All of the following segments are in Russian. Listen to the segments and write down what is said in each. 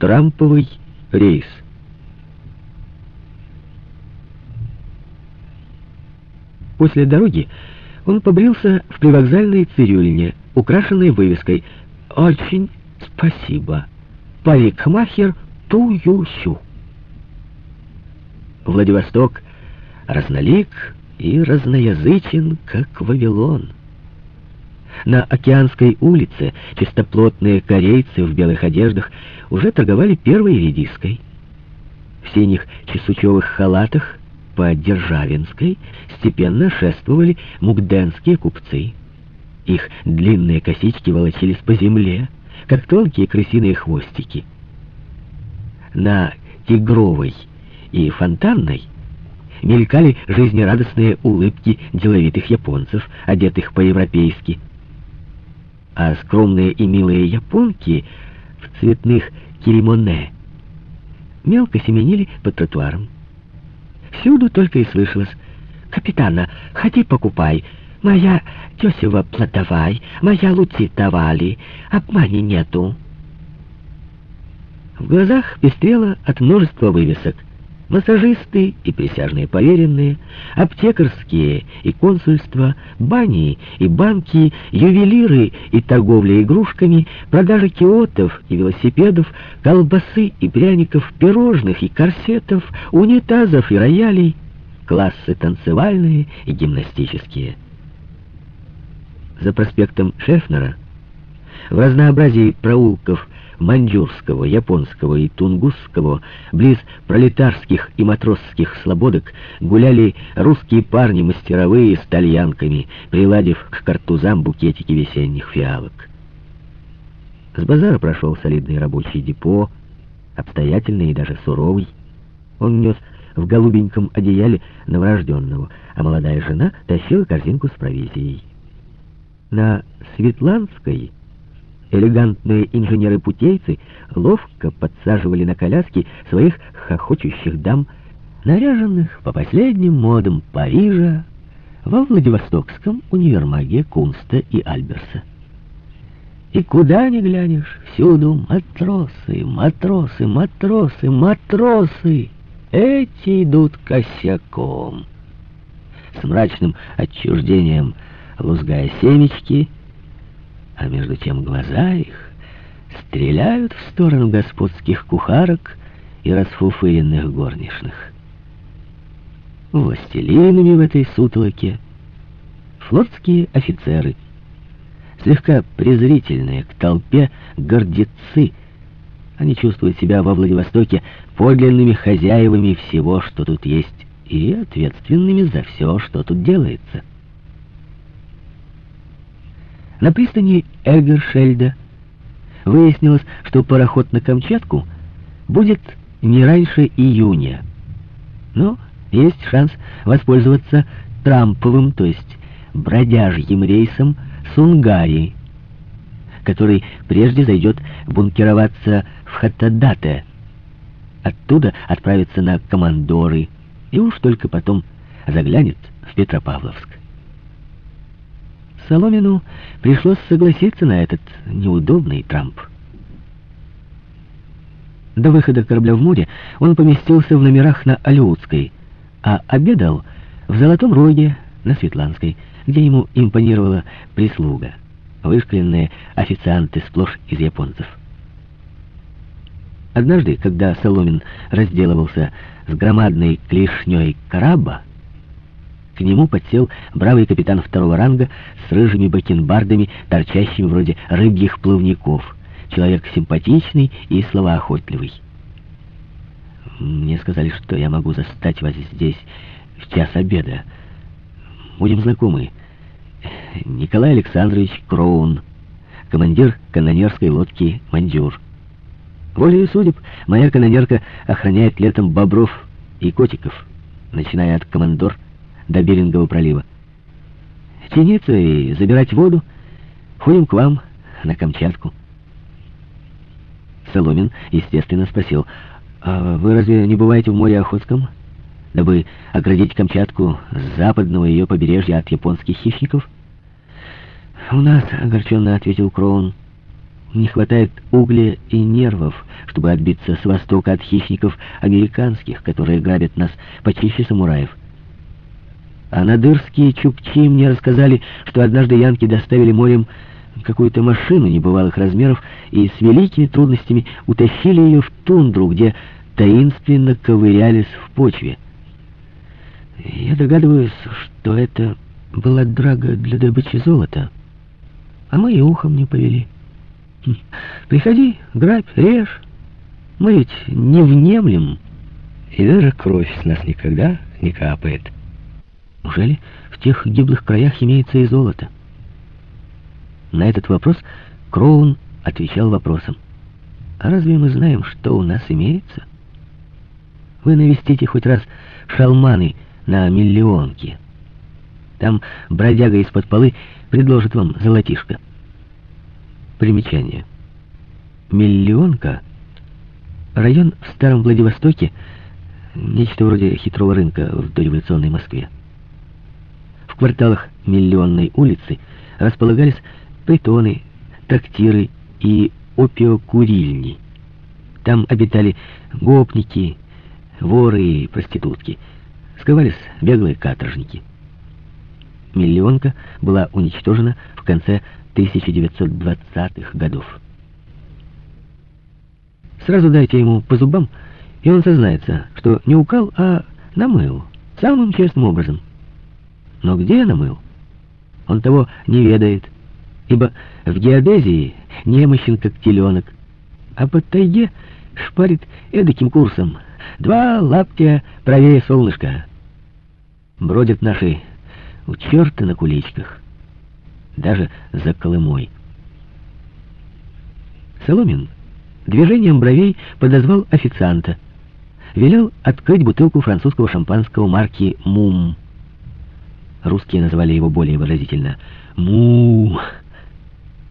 Трамповый рейс. После дороги он побрился в привокзальной цирюльне, украшенной вывеской «Очень спасибо. Парикмахер Ту-Ю-Сю». Владивосток разнолик и разноязычен, как Вавилон. На Океанской улице чистоплотные корейцы в белых одеждах уже торговали первой редиской. В синих чесучевых халатах по Державинской степенно шествовали мугденские купцы. Их длинные косички волочились по земле, как тонкие крысиные хвостики. На Тигровой и Фонтанной мелькали жизнерадостные улыбки деловитых японцев, одетых по-европейски. А скромные и милые японки в цветных кимоне мелко семенили по тротуарам. Всюду только и слышалось «Капитана, ходи покупай, моя тесева платовай, моя лути давали, обмани нету». В глазах пестрело от множества вывесок — массажисты и присяжные поверенные, аптекарские и консульства, бани и банки, ювелиры и торговля игрушками, продажа киотов и велосипедов, колбасы и пряников, пирожных и корсетов, унитазов и роялей, классы танцевальные и гимнастические. За проспектом Шефнера в разнообразии проулков маньчжурского, японского и тунгусского, близ пролетарских и матросских слободок, гуляли русские парни мастеровые с тальянками, приладив к картузам букетики весенних фиалок. С базара прошел солидный рабочий депо, обстоятельный и даже суровый. Он нес в голубеньком одеяле новорожденного, а молодая жена тащила корзинку с провизией. На Светланской Элегантные инженеры-путейцы ловко подсаживали на коляски своих хохочущих дам, наряженных по последним модам Парижа во Владивостокском универмаге Кунста и Альберса. И куда ни глянешь, всюду матросы, матросы, матросы, матросы. Эти идут косяком. С мрачным отчуждением лузгая семечки — а между тем глаза их стреляют в сторону господских кухарок и расфуфыренных горничных. Властелинами в этой сутолоке флотские офицеры, слегка презрительные к толпе гордецы, они чувствуют себя во Владивостоке подлинными хозяевами всего, что тут есть, и ответственными за все, что тут делается. На пристани Эгершельда выяснилось, что пароход на Камчатку будет не раньше июня. Но есть шанс воспользоваться трамповым, то есть бродяжьим рейсом Сунгари, который прежде зайдет бункероваться в Хаттадате, оттуда отправится на Командоры и уж только потом заглянет в Петропавловск. Соломину пришлось согласиться на этот неудобный трамп. До выхода корабля в море он поместился в номерах на Алеутской, а обедал в Золотом Роге на Светланской, где ему импонировала прислуга, вышкленные официанты сплошь из японцев. Однажды, когда Соломин разделывался с громадной клешней караба, к нему подсел бравый капитан второго ранга с рыжими бакенбардами, торчащими вроде рыбьих плавников. Человек симпатичный и словоохотливый. Мне сказали, что я могу застать вас здесь в час обеда. Будем знакомы. Николай Александрович Кроун, командир канонерской лодки «Мандюр». Волею судеб, моя канонерка охраняет летом бобров и котиков, начиная от командор до Берингового пролива. Тяниться и забирать воду. Ходим к вам на Камчатку. Соломин, естественно, спросил, «А вы разве не бываете в море Охотском, дабы оградить Камчатку с западного ее побережья от японских хищников?» «У нас», — огорченно ответил Кроун, — не хватает угля и нервов, чтобы отбиться с востока от хищников американских, которые грабят нас почище самураев. А надырские чукчи мне рассказали, что однажды янки доставили морем какую-то машину небывалых размеров и с великими трудностями утащили ее в тундру, где таинственно ковырялись в почве. Я догадываюсь, что это была драга для добычи золота, а мы и ухом не повели. Хм. Приходи, грабь, режь. Мы ведь не внемлем, и даже кровь с нас никогда не капает. Неужели в тех гиблых краях имеется и золото? На этот вопрос Кроун отвечал вопросом. А разве мы знаем, что у нас имеется? Вы навестите хоть раз шалманы на миллионке. Там бродяга из-под полы предложит вам золотишко. Примечание. Миллионка — район в Старом Владивостоке, нечто вроде хитрого рынка в дореволюционной Москве. Кварталах Миллионной улицы располагались притоны, трактиры и опиокурильни. Там обитали гопники, воры и проститутки. Сковались беглые каторжники. Миллионка была уничтожена в конце 1920-х годов. Сразу дайте ему по зубам, и он сознается, что не укал, а намыл, самым честным образом. Но где намыл? Он того не ведает, ибо в геодезии немощен как теленок, а под тайге шпарит эдаким курсом. Два лаптя правее солнышка. Бродят наши у черта на куличках даже за Колымой. Соломин движением бровей подозвал официанта. Велел открыть бутылку французского шампанского марки «Мум». Русские называли его более выразительно «Му».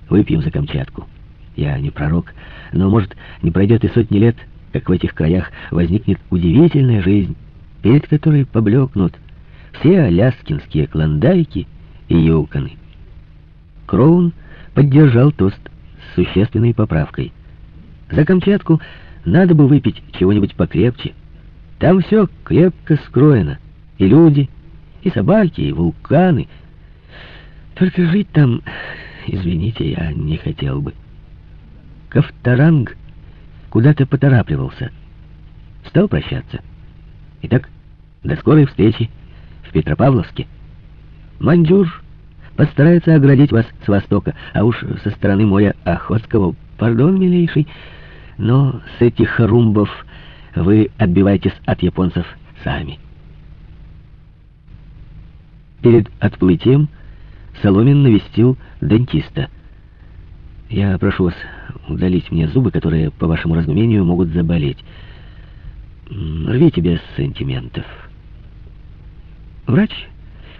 Выпьем за Камчатку. Я не пророк, но, может, не пройдет и сотни лет, как в этих краях возникнет удивительная жизнь, перед которой поблекнут все аляскинские клондайки и юконы. Кроун поддержал тост с существенной поправкой. За Камчатку надо бы выпить чего-нибудь покрепче. Там все крепко скроено. И люди, и собаки, и вулканы. Только жить там, извините, я не хотел бы. Ковторанг куда-то поторапливался. Стал прощаться. Итак, до скорой встречи в Петропавловске. Маньчжур постарается оградить вас с востока, а уж со стороны моря Охотского, пардон, милейший, но с этих румбов вы отбиваетесь от японцев сами. Перед отплытием Соломин навестил дантиста. Я прошу вас удалить мне зубы, которые, по вашему разумению, могут заболеть. Рвите без сантиментов. Врач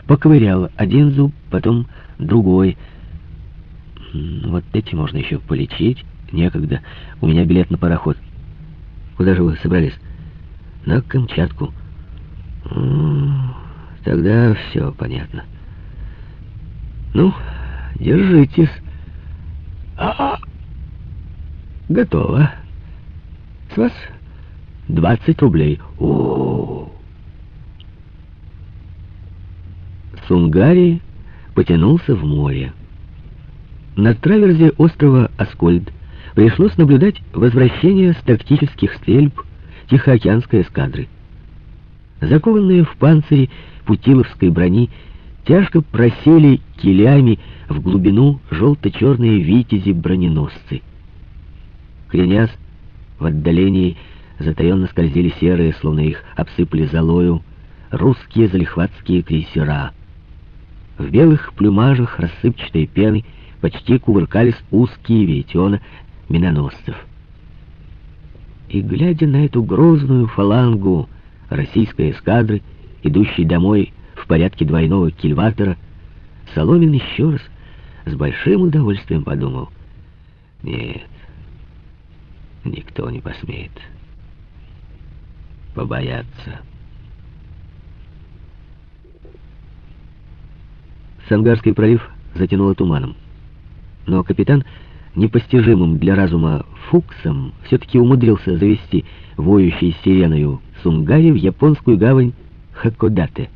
поковырял один зуб, потом другой. Вот эти можно еще полечить. Некогда. У меня билет на пароход. Куда же вы собрались? На Камчатку. Тогда все понятно. Ну, держитесь. А, -а. готово. С вас 20 рублей. О, -о, -о. Сунгари потянулся в море. На траверзе острова Аскольд пришлось наблюдать возвращение с тактических стрельб Тихоокеанской эскадры. Закованные в панцире путиловской брони тяжко просели килями в глубину желто-черные витязи-броненосцы. Кренясь, в отдалении затаенно скользили серые, словно их обсыпали золою, русские залихватские крейсера — в белых плюмажах рассыпчатой пены почти кувыркались узкие веретена миноносцев. И, глядя на эту грозную фалангу российской эскадры, идущей домой в порядке двойного кильватера, Соломин еще раз с большим удовольствием подумал, нет, никто не посмеет побояться. Сангарский пролив затянуло туманом. Но капитан непостижимым для разума Фуксом все-таки умудрился завести воющей сиреною Сунгари в японскую гавань Хакодате.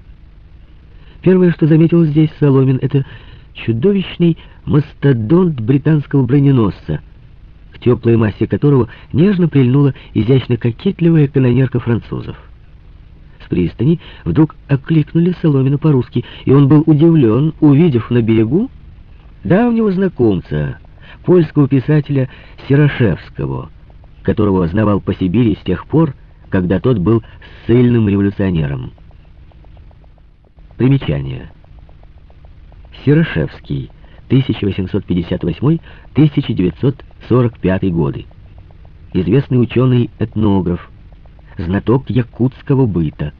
Первое, что заметил здесь Соломин, это чудовищный мастодонт британского броненосца, к теплой массе которого нежно прильнула изящно-кокетливая канонерка французов. С пристани вдруг окликнули Соломина по-русски, и он был удивлен, увидев на берегу давнего знакомца, польского писателя Сирошевского, которого знавал по Сибири с тех пор, когда тот был сильным революционером. Примечание. Сирошевский, 1858-1945 годы. Известный ученый-этнограф, знаток якутского быта,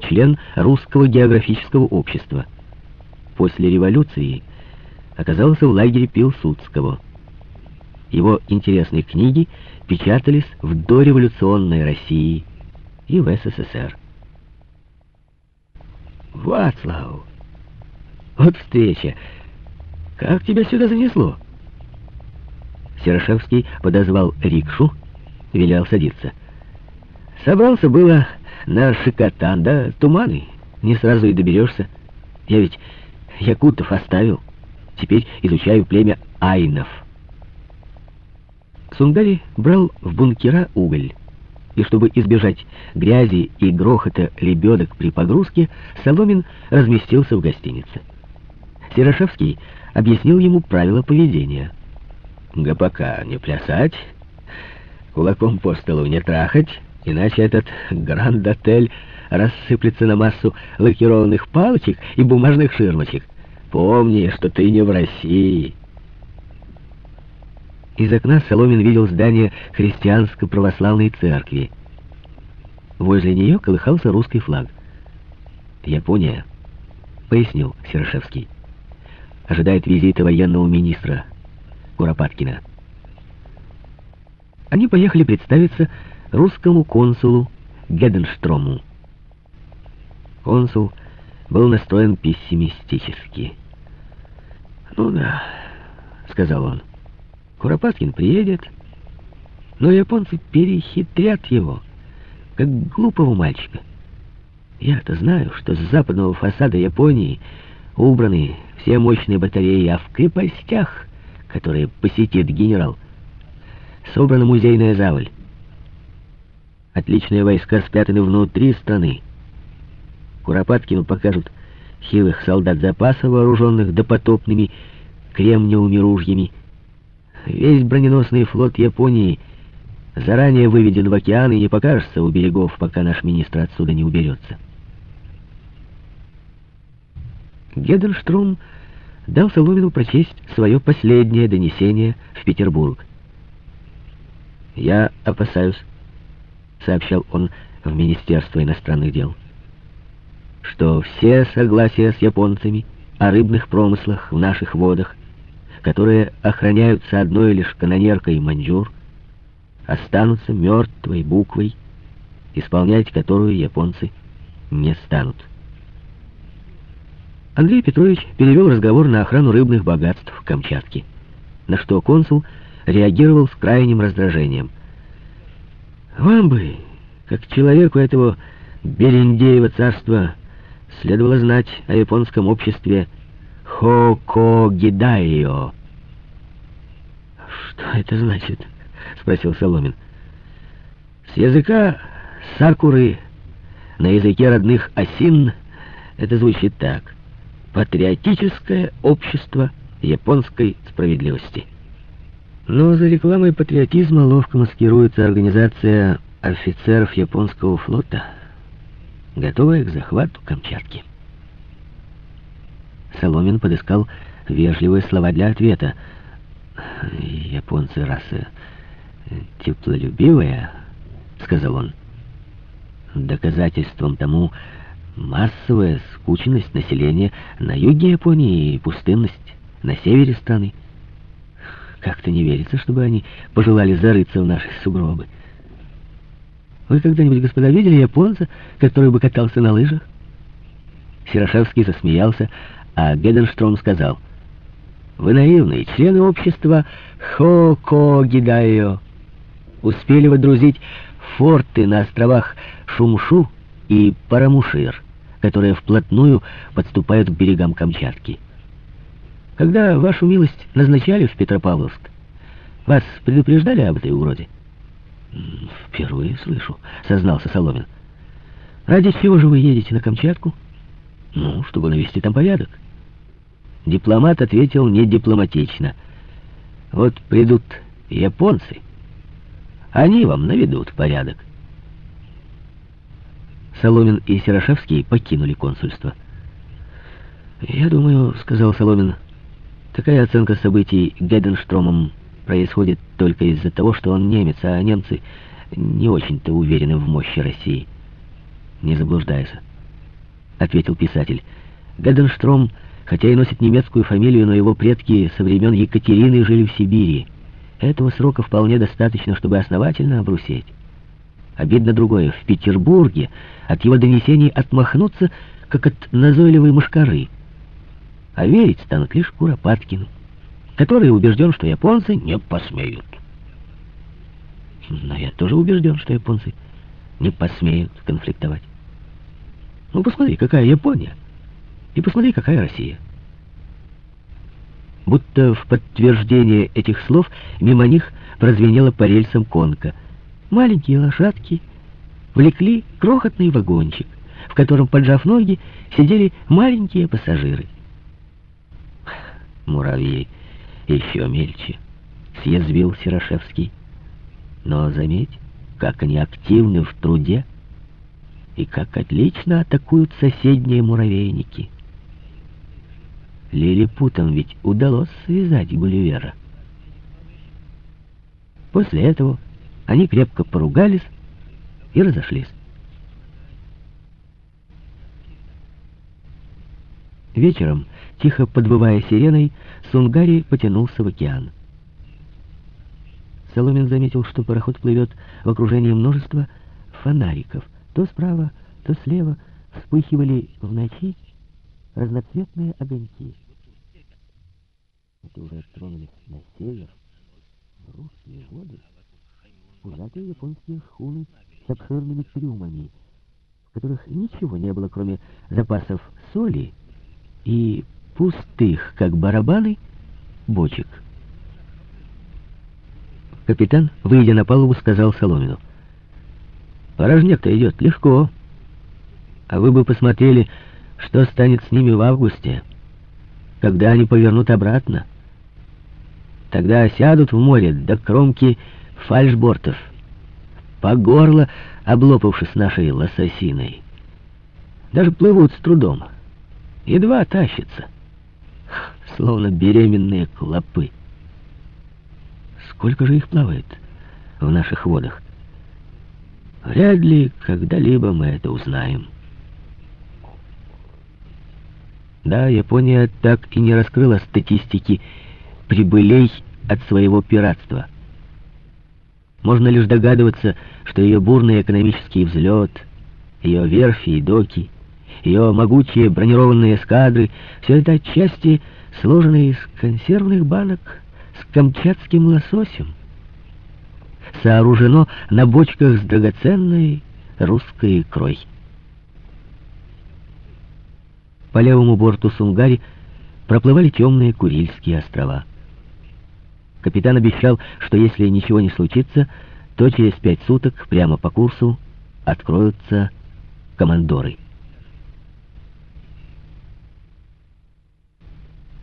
член Русского географического общества. После революции оказался в лагере Пилсудского. Его интересные книги печатались в дореволюционной России и в СССР. «Вацлав, вот встреча! Как тебя сюда занесло?» Серошевский подозвал рикшу, велел садиться. «Собрался было на Шикотан, да туманы, не сразу и доберешься. Я ведь якутов оставил, теперь изучаю племя айнов». Сунгари брал в бункера уголь, и чтобы избежать грязи и грохота лебедок при погрузке, Соломин разместился в гостинице. Серошевский объяснил ему правила поведения. «ГПК не плясать, кулаком по столу не трахать, иначе этот гранд-отель рассыплется на массу лакированных палочек и бумажных ширмочек. Помни, что ты не в России». Из окна Соломин видел здание христианско-православной церкви. Возле нее колыхался русский флаг. «Япония», — пояснил Серошевский, — «ожидает визита военного министра Куропаткина». Они поехали представиться русскому консулу Геденштрому. Консул был настроен пессимистически. «Ну да», — сказал он, — Куропаткин приедет, но японцы перехитрят его, как глупого мальчика. Я-то знаю, что с западного фасада Японии убраны все мощные батареи, а в крепостях, которые посетит генерал, собрана музейная заваль. Отличные войска спрятаны внутри страны. Куропаткину покажут хилых солдат запаса, вооруженных допотопными кремниевыми ружьями, Весь броненосный флот Японии заранее выведен в океан и не покажется у берегов, пока наш министр отсюда не уберется. Геденштрум дал Соломину прочесть свое последнее донесение в Петербург. «Я опасаюсь», — сообщал он в Министерство иностранных дел, «что все согласия с японцами о рыбных промыслах в наших водах которые охраняются одной лишь канонеркой маньчжур, останутся мертвой буквой, исполнять которую японцы не станут. Андрей Петрович перевел разговор на охрану рыбных богатств в Камчатке, на что консул реагировал с крайним раздражением. «Вам бы, как человеку этого Берендеева царства, следовало знать о японском обществе Хокогидайо. «Что это значит?» — спросил Соломин. «С языка сакуры на языке родных осин это звучит так. Патриотическое общество японской справедливости». Но за рекламой патриотизма ловко маскируется организация офицеров японского флота, готовая к захвату Камчатки. Соломин подыскал вежливые слова для ответа. «Японцы раса теплолюбивая», — сказал он. «Доказательством тому массовая скученность населения на юге Японии и пустынность на севере страны. Как-то не верится, чтобы они пожелали зарыться в наши сугробы. Вы когда-нибудь, господа, видели японца, который бы катался на лыжах?» Сирошевский засмеялся, а Геденштром сказал, Вы наивные члены общества Хо-Ко-Гидайо. Успели водрузить форты на островах Шумшу и Парамушир, которые вплотную подступают к берегам Камчатки. Когда вашу милость назначали в Петропавловск, вас предупреждали об этой угрозе? «Впервые слышу», — сознался Соломин. «Ради чего же вы едете на Камчатку?» «Ну, чтобы навести там порядок». Дипломат ответил не дипломатично. «Вот придут японцы, они вам наведут порядок». Соломин и Серошевский покинули консульство. «Я думаю, — сказал Соломин, — такая оценка событий Геденштромом происходит только из-за того, что он немец, а немцы не очень-то уверены в мощи России. Не заблуждайся, ответил писатель. Геденштром, хотя и носит немецкую фамилию, но его предки со времен Екатерины жили в Сибири. Этого срока вполне достаточно, чтобы основательно обрусеть. Обидно другое. В Петербурге от его донесений отмахнуться, как от назойливой мушкары. А верить станут лишь Куропаткину который убежден, что японцы не посмеют. Но я тоже убежден, что японцы не посмеют конфликтовать. Ну, посмотри, какая Япония, и посмотри, какая Россия. Будто в подтверждение этих слов мимо них прозвенела по рельсам конка. Маленькие лошадки влекли крохотный вагончик, в котором, поджав ноги, сидели маленькие пассажиры. Муравьи еще мельче, съязвил Серошевский. Но заметь, как они активны в труде и как отлично атакуют соседние муравейники. Лилипутам ведь удалось связать Гулливера. После этого они крепко поругались и разошлись. Вечером, тихо подвывая сиреной, Сунгари потянулся в океан. Соломин заметил, что пароход плывет в окружении множества фонариков. То справа, то слева вспыхивали в ночи разноцветные огоньки. Это уже тронулись на север, в русские воды, пузатые японские шхуны с обширными трюмами, в которых ничего не было, кроме запасов соли и пустых, как барабаны, бочек. Капитан, выйдя на палубу, сказал Соломину. «Порожняк-то идет легко. А вы бы посмотрели, что станет с ними в августе, когда они повернут обратно. Тогда сядут в море до кромки фальшбортов, по горло облопавшись нашей лососиной. Даже плывут с трудом, едва тащатся словно беременные клопы. Сколько же их плавает в наших водах? Вряд ли когда-либо мы это узнаем. Да, Япония так и не раскрыла статистики прибылей от своего пиратства. Можно лишь догадываться, что ее бурный экономический взлет, ее верфи и доки, ее могучие бронированные эскадры — все это отчасти сложенные из консервных банок с камчатским лососем. Сооружено на бочках с драгоценной русской икрой. По левому борту Сунгари проплывали темные Курильские острова. Капитан обещал, что если ничего не случится, то через пять суток прямо по курсу откроются командоры.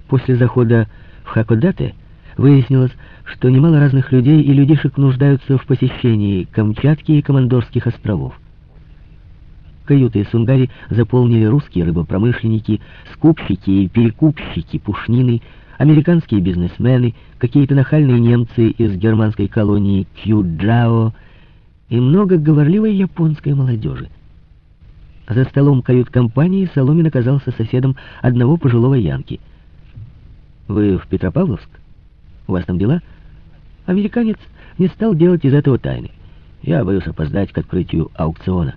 После захода в Хакодате выяснилось, что немало разных людей и людишек нуждаются в посещении Камчатки и Командорских островов. Каюты Сунгари заполнили русские рыбопромышленники, скупщики и перекупщики пушнины, американские бизнесмены, какие-то нахальные немцы из германской колонии Кьюджао и много говорливой японской молодежи. За столом кают-компании Соломин оказался соседом одного пожилого янки — вы в Петропавловск? У вас там дела? Американец не стал делать из этого тайны. Я боюсь опоздать к открытию аукциона.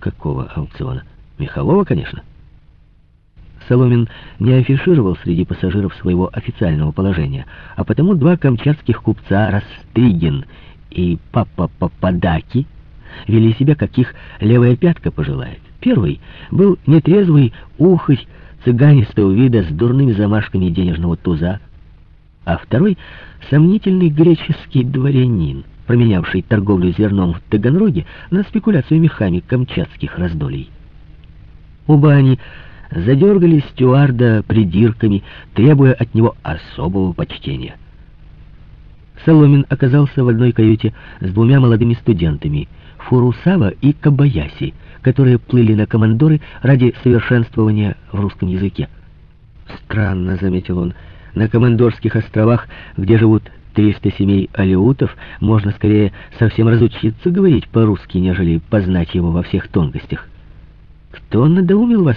Какого аукциона? Мехового, конечно. Соломин не афишировал среди пассажиров своего официального положения, а потому два камчатских купца Растригин и Папа Пападаки вели себя, как их левая пятка пожелает. Первый был нетрезвый ухарь цыганистого вида с дурными замашками денежного туза, а второй — сомнительный греческий дворянин, променявший торговлю зерном в Таганроге на спекуляцию мехами камчатских раздолей. Оба они задергали стюарда придирками, требуя от него особого почтения. Соломин оказался в одной каюте с двумя молодыми студентами — Фурусава и Кабаяси, которые плыли на командоры ради совершенствования в русском языке. «Странно», — заметил он, — «на Командорских островах, где живут 300 семей алеутов, можно скорее совсем разучиться говорить по-русски, нежели познать его во всех тонкостях. Кто надоумил вас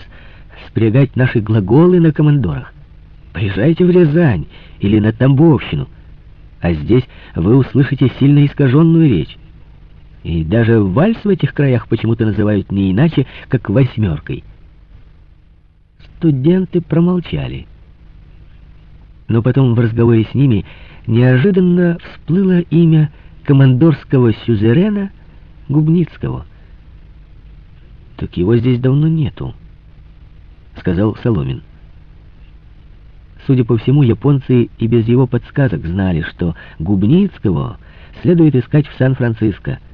спрягать наши глаголы на командорах? Приезжайте в Рязань или на Тамбовщину, а здесь вы услышите сильно искаженную речь. И даже вальс в этих краях почему-то называют не иначе, как восьмеркой. Студенты промолчали. Но потом в разговоре с ними неожиданно всплыло имя командорского сюзерена Губницкого. «Так его здесь давно нету», — сказал Соломин. Судя по всему, японцы и без его подсказок знали, что Губницкого следует искать в Сан-Франциско —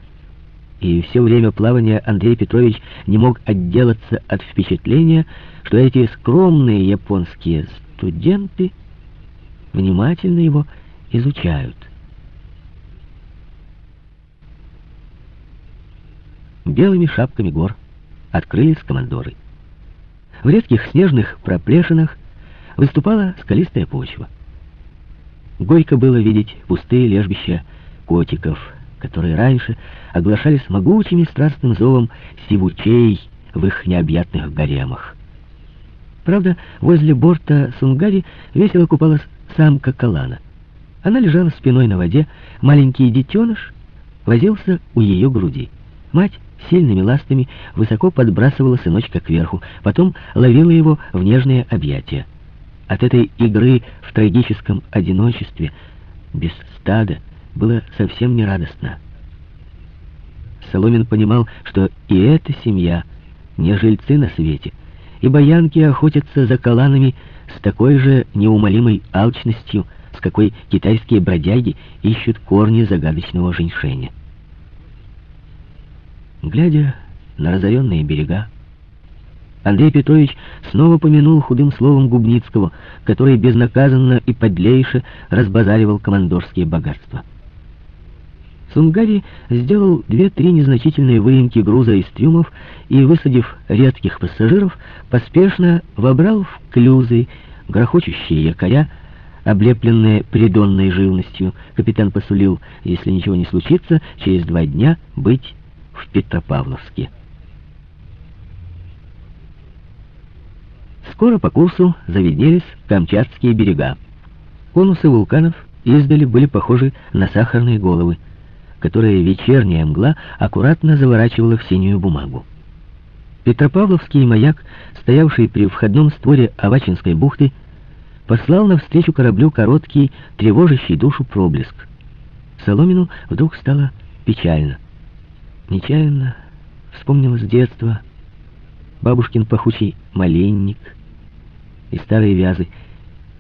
и все время плавания Андрей Петрович не мог отделаться от впечатления, что эти скромные японские студенты внимательно его изучают. Белыми шапками гор открылись командоры. В редких снежных проплешинах выступала скалистая почва. Горько было видеть пустые лежбища котиков, которые раньше оглашались могучими страстным зовом сивучей в их необъятных гаремах. Правда, возле борта Сунгари весело купалась самка Калана. Она лежала спиной на воде, маленький детеныш возился у ее груди. Мать сильными ластами высоко подбрасывала сыночка кверху, потом ловила его в нежные объятия. От этой игры в трагическом одиночестве, без стада, было совсем не радостно. Соломин понимал, что и эта семья не жильцы на свете, и баянки охотятся за каланами с такой же неумолимой алчностью, с какой китайские бродяги ищут корни загадочного женьшеня. Глядя на разоренные берега, Андрей Петрович снова помянул худым словом Губницкого, который безнаказанно и подлейше разбазаривал командорские богатства. Сунгари сделал две-три незначительные выемки груза из трюмов и, высадив редких пассажиров, поспешно вобрал в клюзы грохочущие якоря, облепленные придонной живностью. Капитан посулил, если ничего не случится, через два дня быть в Петропавловске. Скоро по курсу заведнелись Камчатские берега. Конусы вулканов издали были похожи на сахарные головы которые вечерняя мгла аккуратно заворачивала в синюю бумагу. Петропавловский маяк, стоявший при входном створе Авачинской бухты, послал навстречу кораблю короткий, тревожащий душу проблеск. Соломину вдруг стало печально. Нечаянно вспомнилось детство, бабушкин пахучий маленник и старые вязы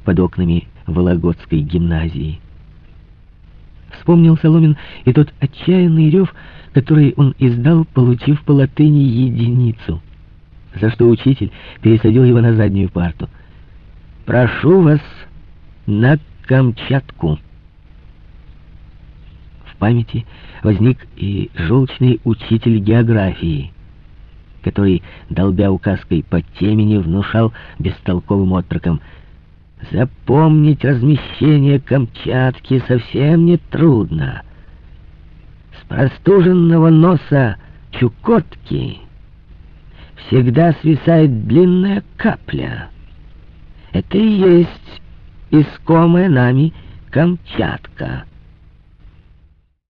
под окнами Вологодской гимназии. Вспомнил Соломин и тот отчаянный рев, который он издал, получив по латыни единицу, за что учитель пересадил его на заднюю парту. «Прошу вас на Камчатку». В памяти возник и желчный учитель географии, который, долбя указкой по темени, внушал бестолковым отрокам — Запомнить размещение Камчатки совсем не трудно. С простуженного носа Чукотки всегда свисает длинная капля. Это и есть искомая нами Камчатка.